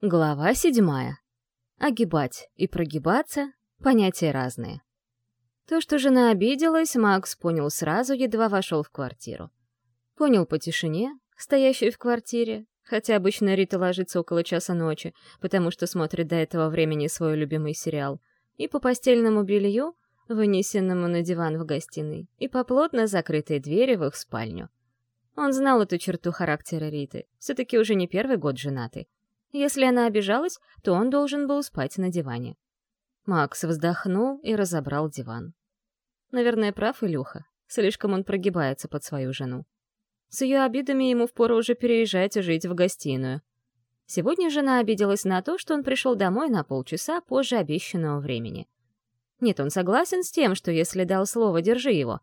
Глава седьмая. Огибать и прогибаться — понятия разные. То, что жена обиделась, Макс понял сразу, едва вошел в квартиру. Понял по тишине, стоящей в квартире, хотя обычно Рита ложится около часа ночи, потому что смотрит до этого времени свой любимый сериал, и по постельному белью, вынесенному на диван в гостиной, и по плотно закрытой двери в их спальню. Он знал эту черту характера Риты, все-таки уже не первый год женатый. Если она обижалась, то он должен был спать на диване. Макс вздохнул и разобрал диван. Наверное, прав Илюха. Слишком он прогибается под свою жену. С ее обидами ему впору уже переезжать и жить в гостиную. Сегодня жена обиделась на то, что он пришел домой на полчаса позже обещанного времени. Нет, он согласен с тем, что если дал слово, держи его.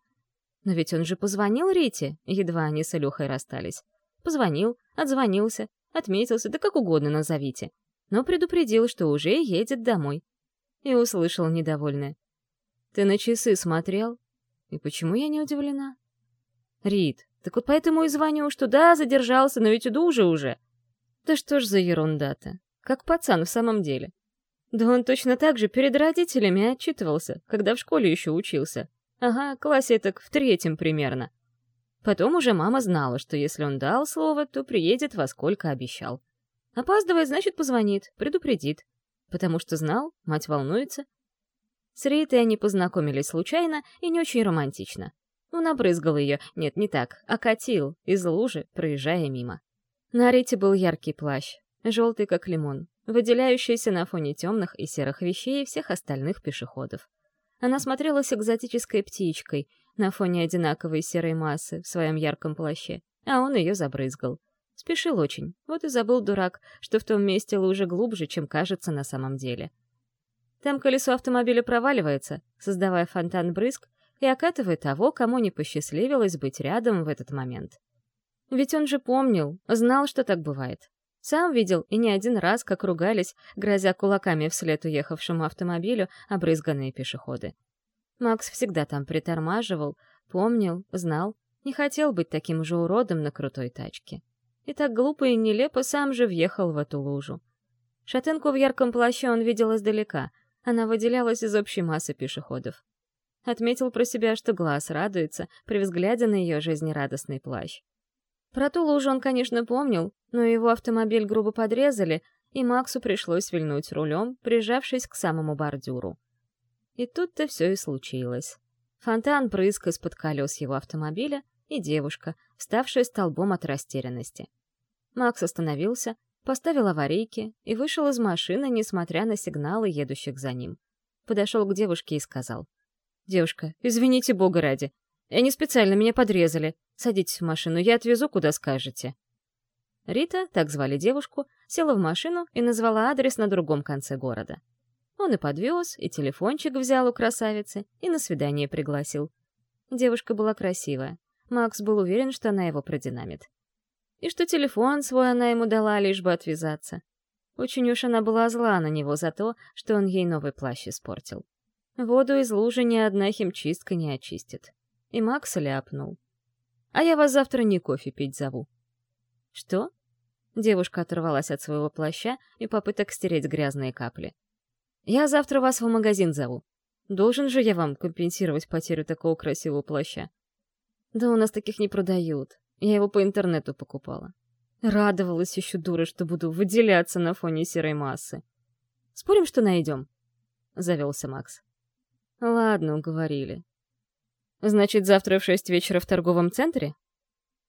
Но ведь он же позвонил Рите, едва они с Илюхой расстались. Позвонил, отзвонился, отметился, да как угодно назовите, но предупредил, что уже едет домой. И услышал недовольное. «Ты на часы смотрел? И почему я не удивлена?» «Рит, так вот поэтому и звоню, что да, задержался, но ведь иду уже уже». «Да что ж за ерунда-то? Как пацан в самом деле». Да он точно так же перед родителями отчитывался, когда в школе еще учился. Ага, классе так в третьем примерно. Потом уже мама знала, что если он дал слово, то приедет во сколько обещал. Опаздывает, значит, позвонит, предупредит. Потому что знал, мать волнуется. С Ритой они познакомились случайно и не очень романтично. Он обрызгал ее, нет, не так, а катил из лужи, проезжая мимо. На Рите был яркий плащ, желтый как лимон, выделяющийся на фоне темных и серых вещей всех остальных пешеходов. Она смотрелась экзотической птичкой — на фоне одинаковой серой массы в своем ярком плаще, а он ее забрызгал. Спешил очень, вот и забыл дурак, что в том месте лужа глубже, чем кажется на самом деле. Там колесо автомобиля проваливается, создавая фонтан брызг, и окатывает того, кому не посчастливилось быть рядом в этот момент. Ведь он же помнил, знал, что так бывает. Сам видел и не один раз, как ругались, грозя кулаками вслед уехавшему автомобилю обрызганные пешеходы. Макс всегда там притормаживал, помнил, знал, не хотел быть таким же уродом на крутой тачке. И так глупо и нелепо сам же въехал в эту лужу. Шатенку в ярком плаще он видел издалека, она выделялась из общей массы пешеходов. Отметил про себя, что глаз радуется при взгляде на ее жизнерадостный плащ. Про ту лужу он, конечно, помнил, но его автомобиль грубо подрезали, и Максу пришлось вильнуть рулем, прижавшись к самому бордюру. И тут-то все и случилось. Фонтан прыск из-под колес его автомобиля и девушка, вставшая столбом от растерянности. Макс остановился, поставил аварийки и вышел из машины, несмотря на сигналы едущих за ним. Подошел к девушке и сказал. «Девушка, извините бога ради. Не специально, меня подрезали. Садитесь в машину, я отвезу, куда скажете». Рита, так звали девушку, села в машину и назвала адрес на другом конце города. Он и подвез, и телефончик взял у красавицы, и на свидание пригласил. Девушка была красивая. Макс был уверен, что она его продинамит. И что телефон свой она ему дала, лишь бы отвязаться. Очень уж она была зла на него за то, что он ей новый плащ испортил. Воду из лужи ни одна химчистка не очистит. И Макс ляпнул. «А я вас завтра не кофе пить зову». «Что?» Девушка оторвалась от своего плаща и попыток стереть грязные капли. Я завтра вас в магазин зову. Должен же я вам компенсировать потерю такого красивого плаща. Да у нас таких не продают. Я его по интернету покупала. Радовалась еще дура, что буду выделяться на фоне серой массы. Спорим, что найдем? Завелся Макс. Ладно, уговорили. Значит, завтра в шесть вечера в торговом центре?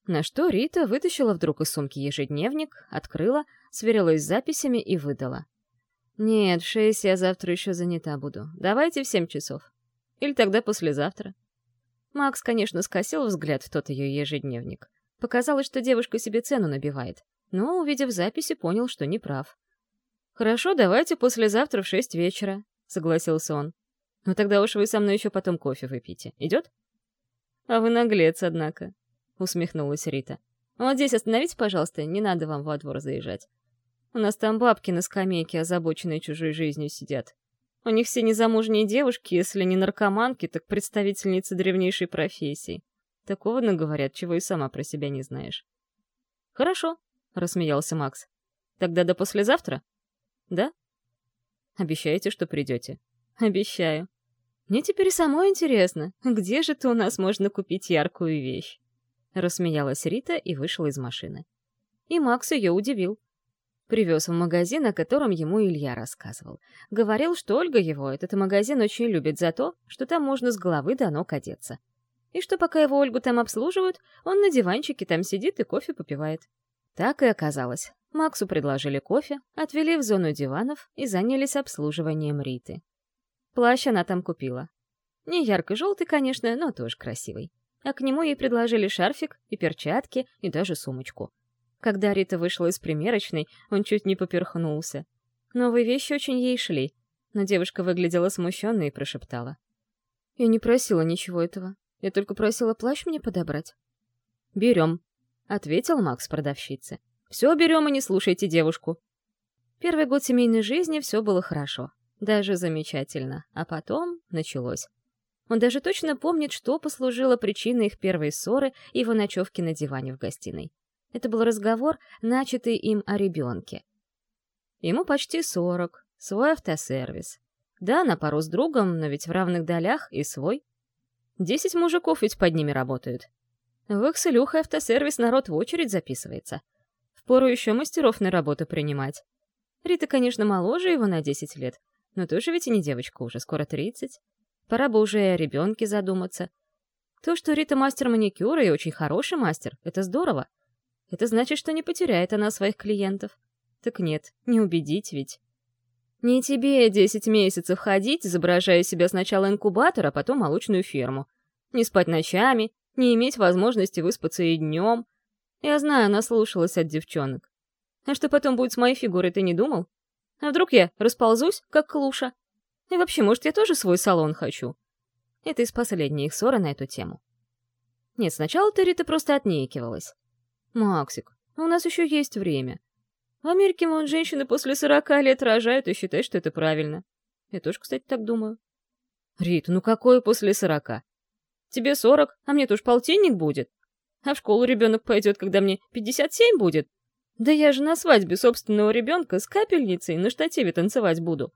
На что Рита вытащила вдруг из сумки ежедневник, открыла, сверилась с записями и выдала. «Нет, в шесть я завтра еще занята буду. Давайте в семь часов. Или тогда послезавтра». Макс, конечно, скосил взгляд в тот ее ежедневник. Показалось, что девушка себе цену набивает, но, увидев записи, понял, что не прав. «Хорошо, давайте послезавтра в шесть вечера», — согласился он. «Но тогда уж вы со мной еще потом кофе выпьете. Идет?» «А вы наглец, однако», — усмехнулась Рита. «Вот здесь остановитесь, пожалуйста, не надо вам во двор заезжать. У нас там бабки на скамейке, озабоченные чужой жизнью, сидят. У них все незамужние девушки, если не наркоманки, так представительницы древнейшей профессии. Такого наговорят, чего и сама про себя не знаешь. «Хорошо», — рассмеялся Макс. «Тогда до послезавтра? да? Обещаете, что придете? Обещаю. Мне теперь самой интересно, где же то у нас можно купить яркую вещь? Рассмеялась Рита и вышла из машины. И Макс ее удивил. Привез в магазин, о котором ему Илья рассказывал. Говорил, что Ольга его этот магазин очень любит за то, что там можно с головы до ног одеться. И что пока его Ольгу там обслуживают, он на диванчике там сидит и кофе попивает. Так и оказалось. Максу предложили кофе, отвели в зону диванов и занялись обслуживанием Риты. Плащ она там купила. Не ярко-желтый, конечно, но тоже красивый. А к нему ей предложили шарфик и перчатки и даже сумочку. Когда Рита вышла из примерочной, он чуть не поперхнулся. Новые вещи очень ей шли, но девушка выглядела смущенной и прошептала. «Я не просила ничего этого. Я только просила плащ мне подобрать». «Берем», — ответил Макс продавщице. «Все берем и не слушайте девушку». Первый год семейной жизни все было хорошо. Даже замечательно. А потом началось. Он даже точно помнит, что послужило причиной их первой ссоры и его ночевки на диване в гостиной. Это был разговор, начатый им о ребенке. Ему почти сорок, свой автосервис. Да, на пару с другом, но ведь в равных долях и свой. Десять мужиков ведь под ними работают. В их с Илюхой автосервис народ в очередь записывается. Впору еще мастеров на работу принимать. Рита, конечно, моложе его на десять лет, но тоже ведь и не девочка уже, скоро тридцать. Пора бы уже и о ребенке задуматься. То, что Рита мастер маникюра и очень хороший мастер, это здорово. Это значит, что не потеряет она своих клиентов. Так нет, не убедить ведь. Не тебе десять месяцев ходить, изображая себя сначала инкубатор, а потом молочную ферму. Не спать ночами, не иметь возможности выспаться и днем. Я знаю, наслушалась от девчонок. А что потом будет с моей фигурой, ты не думал? А вдруг я расползусь, как клуша? И вообще, может, я тоже свой салон хочу? Это из последней их ссоры на эту тему. Нет, сначала Террита просто отнекивалась. «Максик, у нас еще есть время. В Америке, вон, женщины после сорока лет рожают и считают, что это правильно. Я тоже, кстати, так думаю. Рит, ну какое после сорока? Тебе сорок, а мне тоже полтинник будет. А в школу ребенок пойдет, когда мне пятьдесят семь будет. Да я же на свадьбе собственного ребенка с капельницей на штативе танцевать буду.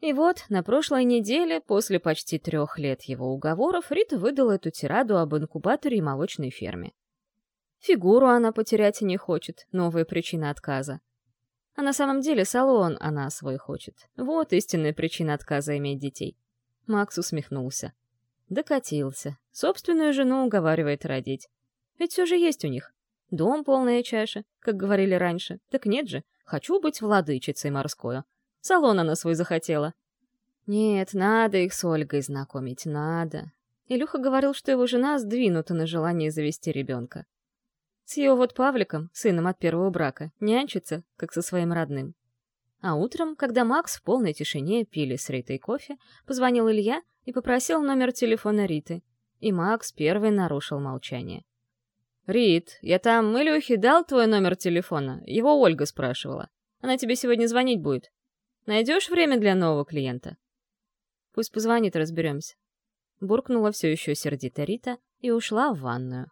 И вот, на прошлой неделе, после почти трех лет его уговоров, Рита выдала эту тираду об инкубаторе и молочной ферме. Фигуру она потерять не хочет, новая причина отказа. А на самом деле салон она свой хочет. Вот истинная причина отказа иметь детей. Макс усмехнулся. Докатился. Собственную жену уговаривает родить. Ведь все же есть у них. Дом полная чаша, как говорили раньше. Так нет же, хочу быть владычицей морской. Салон она свой захотела. Нет, надо их с Ольгой знакомить, надо. Илюха говорил, что его жена сдвинута на желание завести ребенка. С его вот Павликом, сыном от первого брака, нянчится, как со своим родным. А утром, когда Макс в полной тишине пили с Ритой кофе, позвонил Илья и попросил номер телефона Риты. И Макс первый нарушил молчание. «Рит, я там Илюхе дал твой номер телефона, его Ольга спрашивала. Она тебе сегодня звонить будет. Найдешь время для нового клиента?» «Пусть позвонит, разберемся». Буркнула все еще сердито Рита и ушла в ванную.